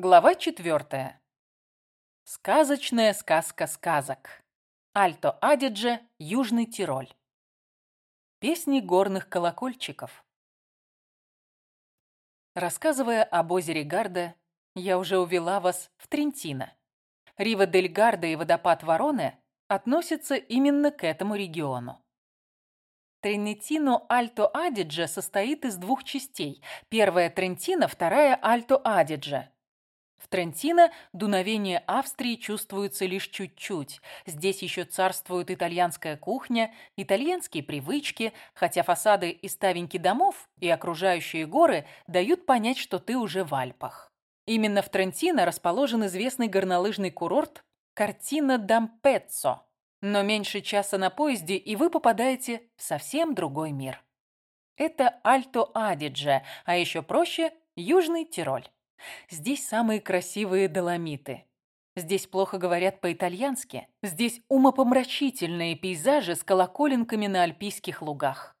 Глава четвертая. Сказочная сказка сказок. Альто Адидже, Южный Тироль. Песни горных колокольчиков. Рассказывая об озере Гарда, я уже увела вас в Трентино. Рива дель Гарда и водопад Вороне относятся именно к этому региону. Тринитино Альто Адидже состоит из двух частей. Первая Трентино, вторая Альто Адидже. Трентино дуновение Австрии чувствуется лишь чуть-чуть. Здесь еще царствует итальянская кухня, итальянские привычки, хотя фасады и ставеньки домов и окружающие горы дают понять, что ты уже в Альпах. Именно в Трентино расположен известный горнолыжный курорт Картина Дампеццо. Но меньше часа на поезде, и вы попадаете в совсем другой мир. Это Альто Адидже, а еще проще – Южный Тироль. Здесь самые красивые доломиты. Здесь плохо говорят по-итальянски. Здесь умопомрачительные пейзажи с колоколенками на альпийских лугах.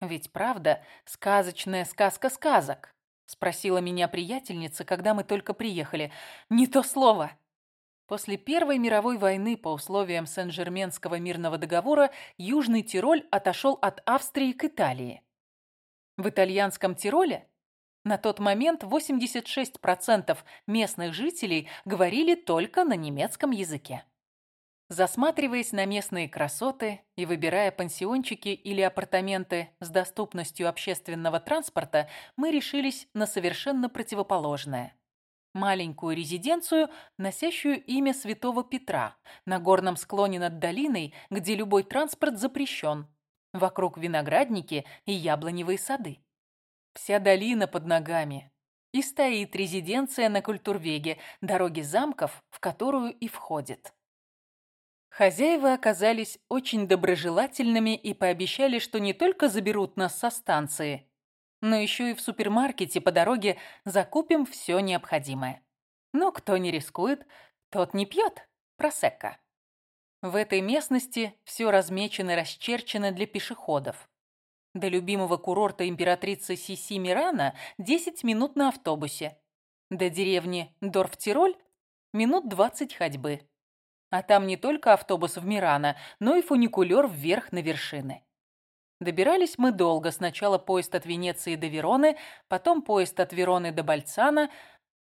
Ведь правда, сказочная сказка сказок? Спросила меня приятельница, когда мы только приехали. Не то слово. После Первой мировой войны по условиям Сен-Жерменского мирного договора Южный Тироль отошел от Австрии к Италии. В итальянском Тироле на тот момент 86% местных жителей говорили только на немецком языке. Засматриваясь на местные красоты и выбирая пансиончики или апартаменты с доступностью общественного транспорта, мы решились на совершенно противоположное. Маленькую резиденцию, носящую имя святого Петра, на горном склоне над долиной, где любой транспорт запрещен. Вокруг виноградники и яблоневые сады. Вся долина под ногами. И стоит резиденция на Культурвеге, дороге замков, в которую и входит. Хозяева оказались очень доброжелательными и пообещали, что не только заберут нас со станции, но еще и в супермаркете по дороге закупим все необходимое. Но кто не рискует, тот не пьет. Просекко. В этой местности все размечено расчерчено для пешеходов. До любимого курорта императрицы Сиси Мирана 10 минут на автобусе. До деревни Дорфтироль минут 20 ходьбы. А там не только автобус в Мирана, но и фуникулер вверх на вершины. Добирались мы долго. Сначала поезд от Венеции до Вероны, потом поезд от Вероны до Бальцана,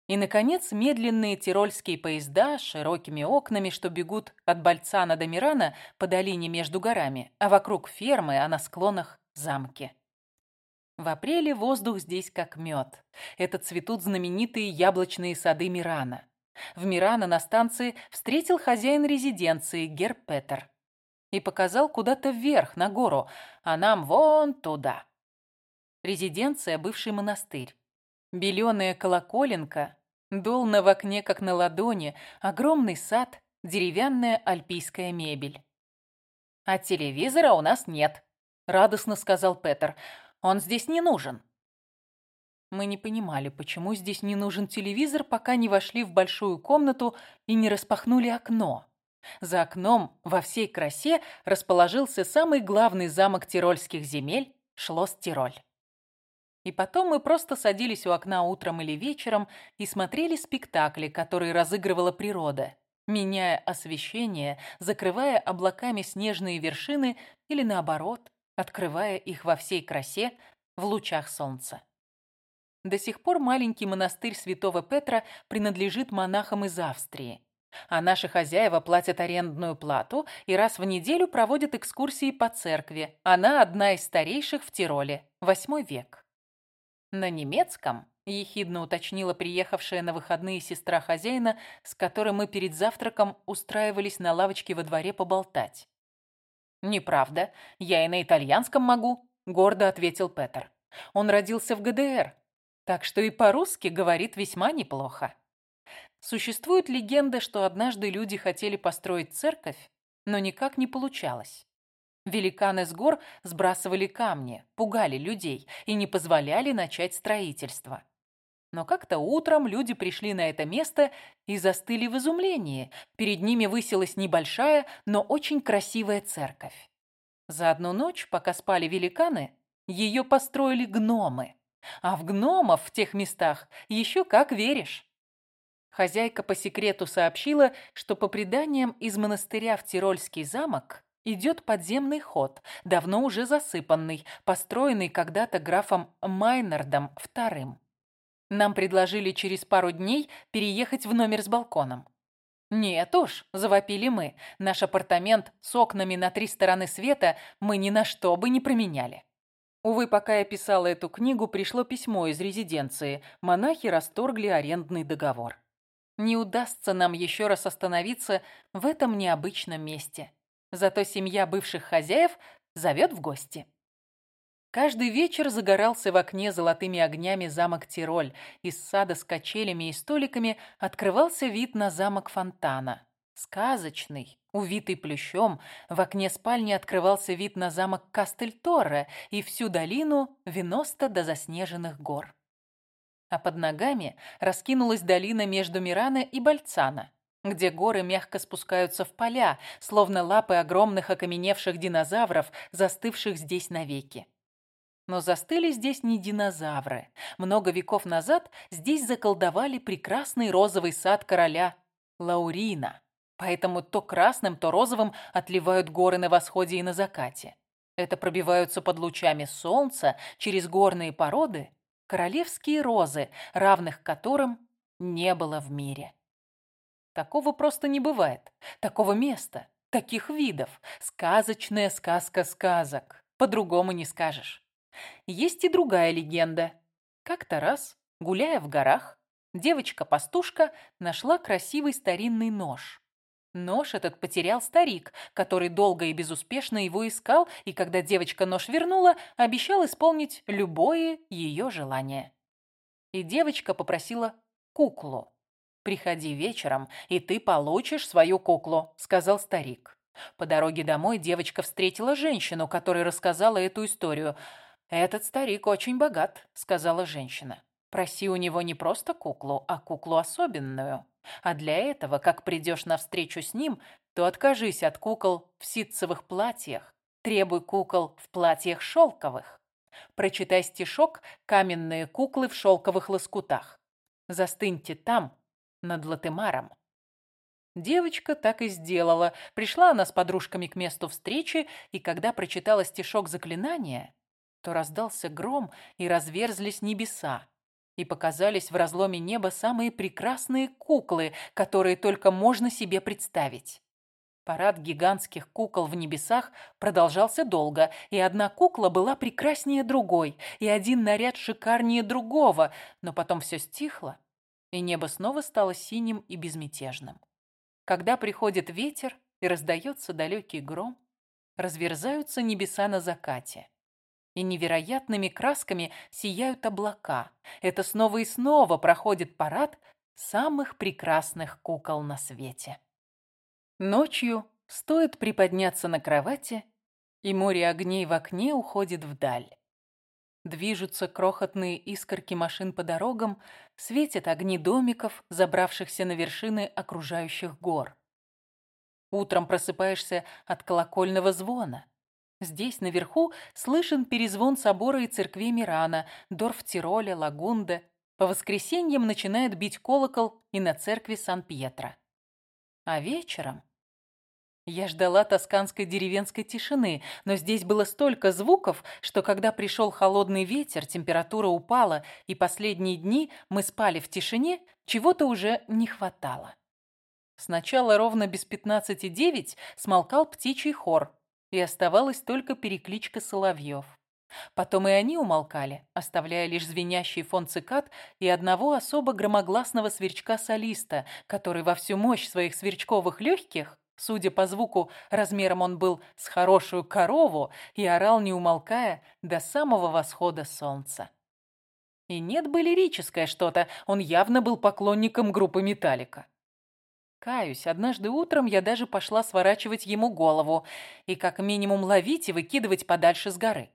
и, наконец, медленные тирольские поезда с широкими окнами, что бегут от Бальцана до Мирана по долине между горами, а вокруг фермы, а на склонах замки. В апреле воздух здесь как мед. Это цветут знаменитые яблочные сады Мирана. В Мирана на станции встретил хозяин резиденции Гер Петер и показал куда-то вверх, на гору, а нам вон туда. Резиденция – бывший монастырь. Беленая колоколенка, долна в окне, как на ладони, огромный сад, деревянная альпийская мебель. А телевизора у нас нет, радостно сказал Петер. Он здесь не нужен. Мы не понимали, почему здесь не нужен телевизор, пока не вошли в большую комнату и не распахнули окно. За окном во всей красе расположился самый главный замок тирольских земель – Шлосс-Тироль. И потом мы просто садились у окна утром или вечером и смотрели спектакли, которые разыгрывала природа, меняя освещение, закрывая облаками снежные вершины или, наоборот, открывая их во всей красе в лучах солнца. До сих пор маленький монастырь святого Петра принадлежит монахам из Австрии, а наши хозяева платят арендную плату и раз в неделю проводят экскурсии по церкви. Она одна из старейших в Тироле, восьмой век. На немецком, ехидно уточнила приехавшая на выходные сестра хозяина, с которой мы перед завтраком устраивались на лавочке во дворе поболтать. «Неправда. Я и на итальянском могу», — гордо ответил Петер. «Он родился в ГДР, так что и по-русски говорит весьма неплохо». Существует легенда, что однажды люди хотели построить церковь, но никак не получалось. Великаны с гор сбрасывали камни, пугали людей и не позволяли начать строительство. Но как-то утром люди пришли на это место и застыли в изумлении. Перед ними высилась небольшая, но очень красивая церковь. За одну ночь, пока спали великаны, ее построили гномы. А в гномов в тех местах еще как веришь. Хозяйка по секрету сообщила, что по преданиям из монастыря в Тирольский замок идет подземный ход, давно уже засыпанный, построенный когда-то графом Майнардом II. Нам предложили через пару дней переехать в номер с балконом. «Нет уж», – завопили мы, – «наш апартамент с окнами на три стороны света мы ни на что бы не променяли». Увы, пока я писала эту книгу, пришло письмо из резиденции. Монахи расторгли арендный договор. Не удастся нам еще раз остановиться в этом необычном месте. Зато семья бывших хозяев зовет в гости. Каждый вечер загорался в окне золотыми огнями замок Тироль. Из сада с качелями и столиками открывался вид на замок фонтана. Сказочный, увитый плющом, в окне спальни открывался вид на замок Кастель-Торре и всю долину Веноста до заснеженных гор. А под ногами раскинулась долина между Мирана и Бальцана, где горы мягко спускаются в поля, словно лапы огромных окаменевших динозавров, застывших здесь навеки. Но застыли здесь не динозавры. Много веков назад здесь заколдовали прекрасный розовый сад короля Лаурина. Поэтому то красным, то розовым отливают горы на восходе и на закате. Это пробиваются под лучами солнца через горные породы королевские розы, равных которым не было в мире. Такого просто не бывает. Такого места, таких видов. Сказочная сказка сказок. По-другому не скажешь. Есть и другая легенда. Как-то раз, гуляя в горах, девочка-пастушка нашла красивый старинный нож. Нож этот потерял старик, который долго и безуспешно его искал, и когда девочка нож вернула, обещал исполнить любое ее желание. И девочка попросила куклу. «Приходи вечером, и ты получишь свою куклу», — сказал старик. По дороге домой девочка встретила женщину, которая рассказала эту историю — «Этот старик очень богат», — сказала женщина. «Проси у него не просто куклу, а куклу особенную. А для этого, как придешь навстречу с ним, то откажись от кукол в ситцевых платьях, требуй кукол в платьях шелковых. Прочитай стишок «Каменные куклы в шелковых лоскутах». Застыньте там, над Латемаром. Девочка так и сделала. Пришла она с подружками к месту встречи, и когда прочитала стишок заклинания, то раздался гром, и разверзлись небеса. И показались в разломе неба самые прекрасные куклы, которые только можно себе представить. Парад гигантских кукол в небесах продолжался долго, и одна кукла была прекраснее другой, и один наряд шикарнее другого, но потом все стихло, и небо снова стало синим и безмятежным. Когда приходит ветер и раздается далекий гром, разверзаются небеса на закате и невероятными красками сияют облака. Это снова и снова проходит парад самых прекрасных кукол на свете. Ночью стоит приподняться на кровати, и море огней в окне уходит вдаль. Движутся крохотные искорки машин по дорогам, светят огни домиков, забравшихся на вершины окружающих гор. Утром просыпаешься от колокольного звона. Здесь, наверху, слышен перезвон собора и церкви Мирана, Дорф-Тироля, Лагунда. По воскресеньям начинает бить колокол и на церкви Сан-Пьетро. А вечером... Я ждала тосканской деревенской тишины, но здесь было столько звуков, что когда пришел холодный ветер, температура упала, и последние дни мы спали в тишине, чего-то уже не хватало. Сначала ровно без пятнадцати девять смолкал птичий хор, и оставалась только перекличка соловьев. Потом и они умолкали, оставляя лишь звенящий фон цикад и одного особо громогласного сверчка-солиста, который во всю мощь своих сверчковых легких, судя по звуку, размером он был с хорошую корову, и орал, не умолкая, до самого восхода солнца. И нет бы лирическое что-то, он явно был поклонником группы «Металлика». Каюсь, однажды утром я даже пошла сворачивать ему голову и как минимум ловить и выкидывать подальше с горы.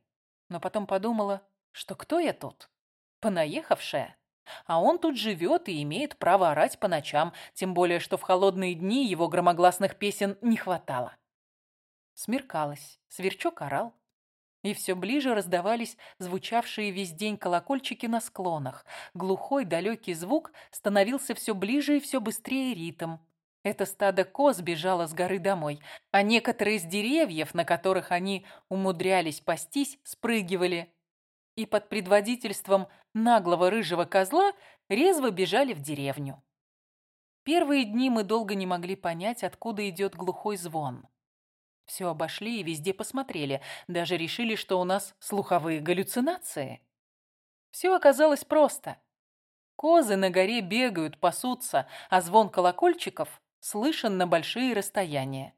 Но потом подумала, что кто я тут? Понаехавшая. А он тут живет и имеет право орать по ночам, тем более, что в холодные дни его громогласных песен не хватало. Смеркалось, сверчок орал. и все ближе раздавались звучавшие весь день колокольчики на склонах. Глухой далекий звук становился все ближе и все быстрее ритм. Это стадо коз бежало с горы домой, а некоторые из деревьев, на которых они умудрялись пастись, спрыгивали. И под предводительством наглого рыжего козла резво бежали в деревню. Первые дни мы долго не могли понять, откуда идет глухой звон. Все обошли и везде посмотрели, даже решили, что у нас слуховые галлюцинации. Все оказалось просто. Козы на горе бегают, пасутся, а звон колокольчиков слышен на большие расстояния.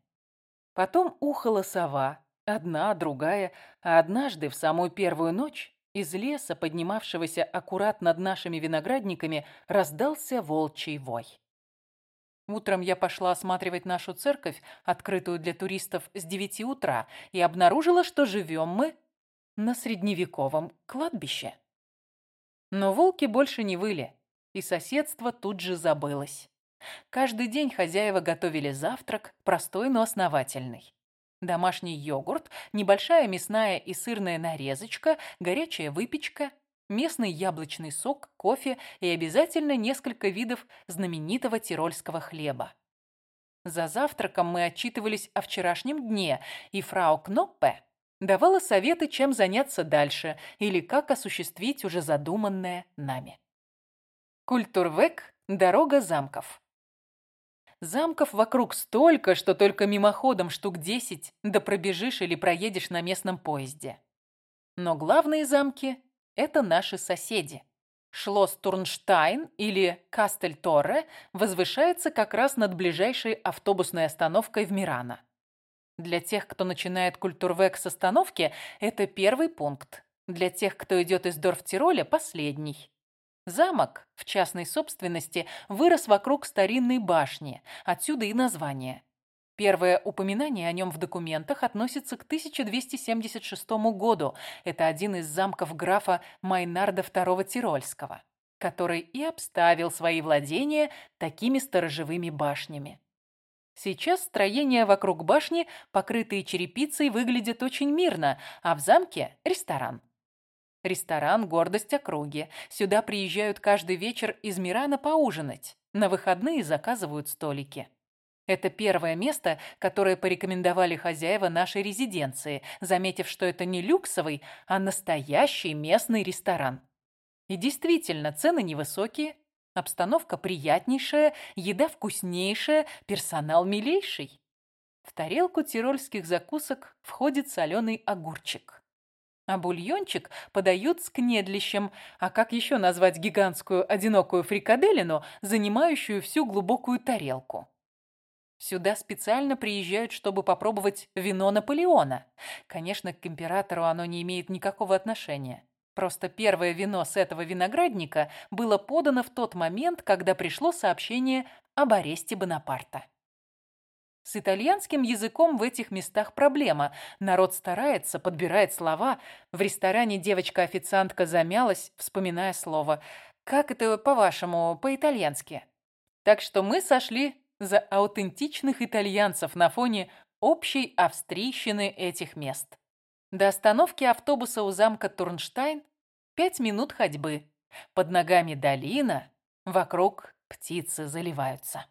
Потом ухала сова, одна, другая, а однажды, в самую первую ночь, из леса, поднимавшегося аккурат над нашими виноградниками, раздался волчий вой. Утром я пошла осматривать нашу церковь, открытую для туристов с девяти утра, и обнаружила, что живем мы на средневековом кладбище. Но волки больше не выли, и соседство тут же забылось. Каждый день хозяева готовили завтрак, простой, но основательный. Домашний йогурт, небольшая мясная и сырная нарезочка, горячая выпечка, местный яблочный сок, кофе и обязательно несколько видов знаменитого тирольского хлеба. За завтраком мы отчитывались о вчерашнем дне, и фрау Кноппе давала советы, чем заняться дальше или как осуществить уже задуманное нами. Культурвек – дорога замков. Замков вокруг столько, что только мимоходом штук десять, да пробежишь или проедешь на местном поезде. Но главные замки это наши соседи. Шлосс Турнштайн или Кастель-Торре возвышается как раз над ближайшей автобусной остановкой в Мирано. Для тех, кто начинает культурвек с остановки, это первый пункт. Для тех, кто идет из Дорфтироля, последний. Замок в частной собственности вырос вокруг старинной башни, отсюда и название. Первое упоминание о нем в документах относится к 1276 году. Это один из замков графа Майнарда II Тирольского, который и обставил свои владения такими сторожевыми башнями. Сейчас строения вокруг башни, покрытые черепицей, выглядят очень мирно, а в замке – ресторан. Ресторан – гордость округи. Сюда приезжают каждый вечер из Мирана поужинать. На выходные заказывают столики. Это первое место, которое порекомендовали хозяева нашей резиденции, заметив, что это не люксовый, а настоящий местный ресторан. И действительно, цены невысокие, обстановка приятнейшая, еда вкуснейшая, персонал милейший. В тарелку тирольских закусок входит соленый огурчик. А бульончик подают с кнедлищем, а как еще назвать гигантскую одинокую фрикаделину, занимающую всю глубокую тарелку? Сюда специально приезжают, чтобы попробовать вино Наполеона. Конечно, к императору оно не имеет никакого отношения. Просто первое вино с этого виноградника было подано в тот момент, когда пришло сообщение об аресте Бонапарта. С итальянским языком в этих местах проблема. Народ старается, подбирает слова. В ресторане девочка-официантка замялась, вспоминая слово. «Как это, по-вашему, по-итальянски?» Так что мы сошли за аутентичных итальянцев на фоне общей австрийщины этих мест. До остановки автобуса у замка Турнштайн пять минут ходьбы. Под ногами долина, вокруг птицы заливаются.